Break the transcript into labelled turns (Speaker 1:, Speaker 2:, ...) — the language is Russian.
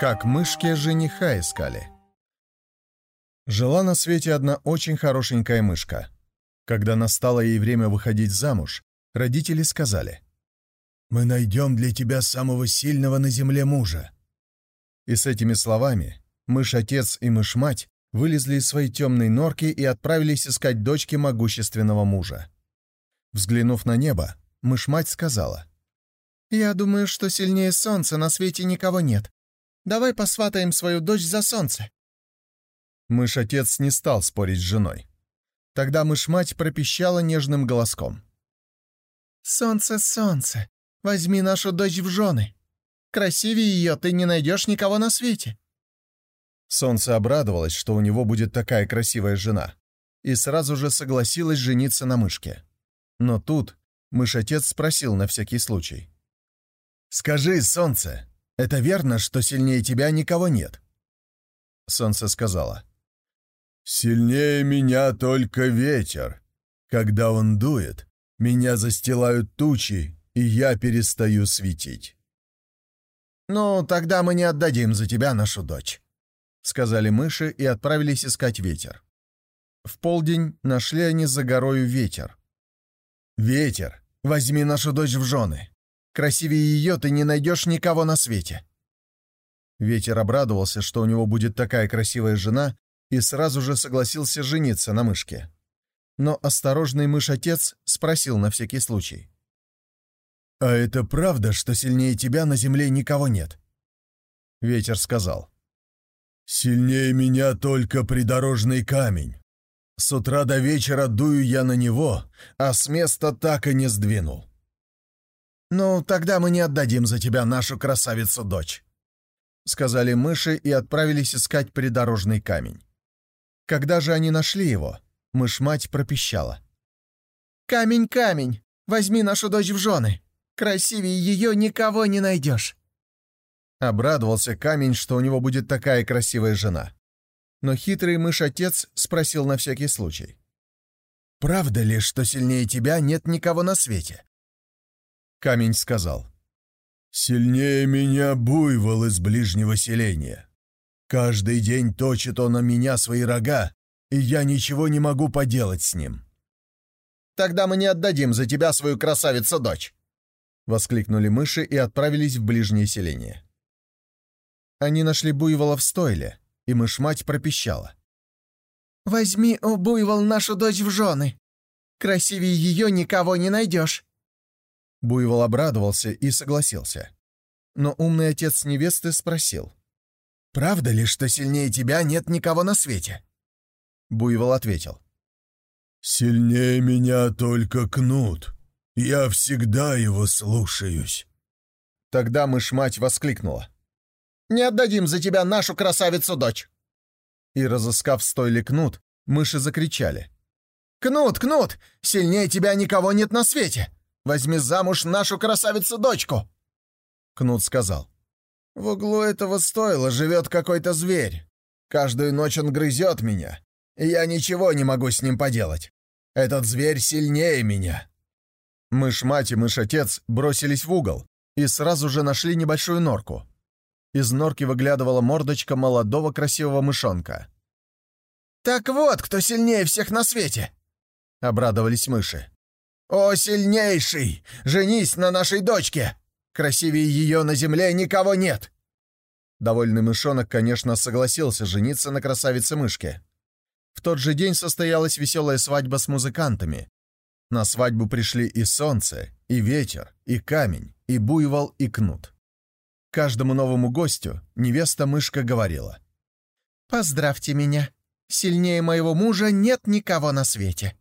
Speaker 1: Как мышки жениха искали. Жила на свете одна очень хорошенькая мышка. Когда настало ей время выходить замуж, родители сказали, «Мы найдем для тебя самого сильного на земле мужа». И с этими словами мышь-отец и мышь-мать вылезли из своей темной норки и отправились искать дочки могущественного мужа. Взглянув на небо, мышь-мать сказала, «Я думаю, что сильнее солнца на свете никого нет. Давай посватаем свою дочь за солнце». Мышь-отец не стал спорить с женой. Тогда мышь-мать пропищала нежным голоском. «Солнце, солнце, возьми нашу дочь в жены. Красивее ее ты не найдешь никого на свете». Солнце обрадовалось, что у него будет такая красивая жена, и сразу же согласилась жениться на мышке. Но тут мышь-отец спросил на всякий случай. «Скажи, солнце, это верно, что сильнее тебя никого нет?» Солнце сказала. «Сильнее меня только ветер. Когда он дует, меня застилают тучи, и я перестаю светить». «Ну, тогда мы не отдадим за тебя нашу дочь», — сказали мыши и отправились искать ветер. В полдень нашли они за горою ветер. «Ветер, возьми нашу дочь в жены. Красивее ее ты не найдешь никого на свете». Ветер обрадовался, что у него будет такая красивая жена, и сразу же согласился жениться на мышке. Но осторожный мышь-отец спросил на всякий случай. «А это правда, что сильнее тебя на земле никого нет?» Ветер сказал. «Сильнее меня только придорожный камень. С утра до вечера дую я на него, а с места так и не сдвинул. «Ну, тогда мы не отдадим за тебя нашу красавицу-дочь», — сказали мыши и отправились искать придорожный камень. Когда же они нашли его, мышь-мать пропищала. «Камень, камень, возьми нашу дочь в жены. Красивее ее никого не найдешь». Обрадовался камень, что у него будет такая красивая жена. Но хитрый мышь-отец спросил на всякий случай. «Правда ли, что сильнее тебя нет никого на свете?» Камень сказал. «Сильнее меня буйвол из ближнего селения. Каждый день точит он на меня свои рога, и я ничего не могу поделать с ним». «Тогда мы не отдадим за тебя свою красавицу-дочь!» — воскликнули мыши и отправились в ближнее селение. Они нашли буйвола в стойле, и мышь-мать пропищала. «Возьми, о буйвол, нашу дочь в жены. Красивее ее никого не найдешь». Буйвол обрадовался и согласился. Но умный отец невесты спросил. «Правда ли, что сильнее тебя нет никого на свете?» Буйвол ответил. «Сильнее меня только кнут. Я всегда его слушаюсь». Тогда мышь-мать воскликнула. «Не отдадим за тебя нашу красавицу-дочь!» И, разыскав стойле кнут, мыши закричали. «Кнут, кнут! Сильнее тебя никого нет на свете! Возьми замуж нашу красавицу-дочку!» Кнут сказал. «В углу этого стойла живет какой-то зверь. Каждую ночь он грызет меня, и я ничего не могу с ним поделать. Этот зверь сильнее меня». Мышь-мать и мышь-отец бросились в угол и сразу же нашли небольшую норку. Из норки выглядывала мордочка молодого красивого мышонка. «Так вот, кто сильнее всех на свете!» — обрадовались мыши. «О, сильнейший! Женись на нашей дочке! Красивее ее на земле никого нет!» Довольный мышонок, конечно, согласился жениться на красавице-мышке. В тот же день состоялась веселая свадьба с музыкантами. На свадьбу пришли и солнце, и ветер, и камень, и буйвол, и кнут. Каждому новому гостю невеста-мышка говорила. «Поздравьте меня. Сильнее моего мужа нет никого на свете».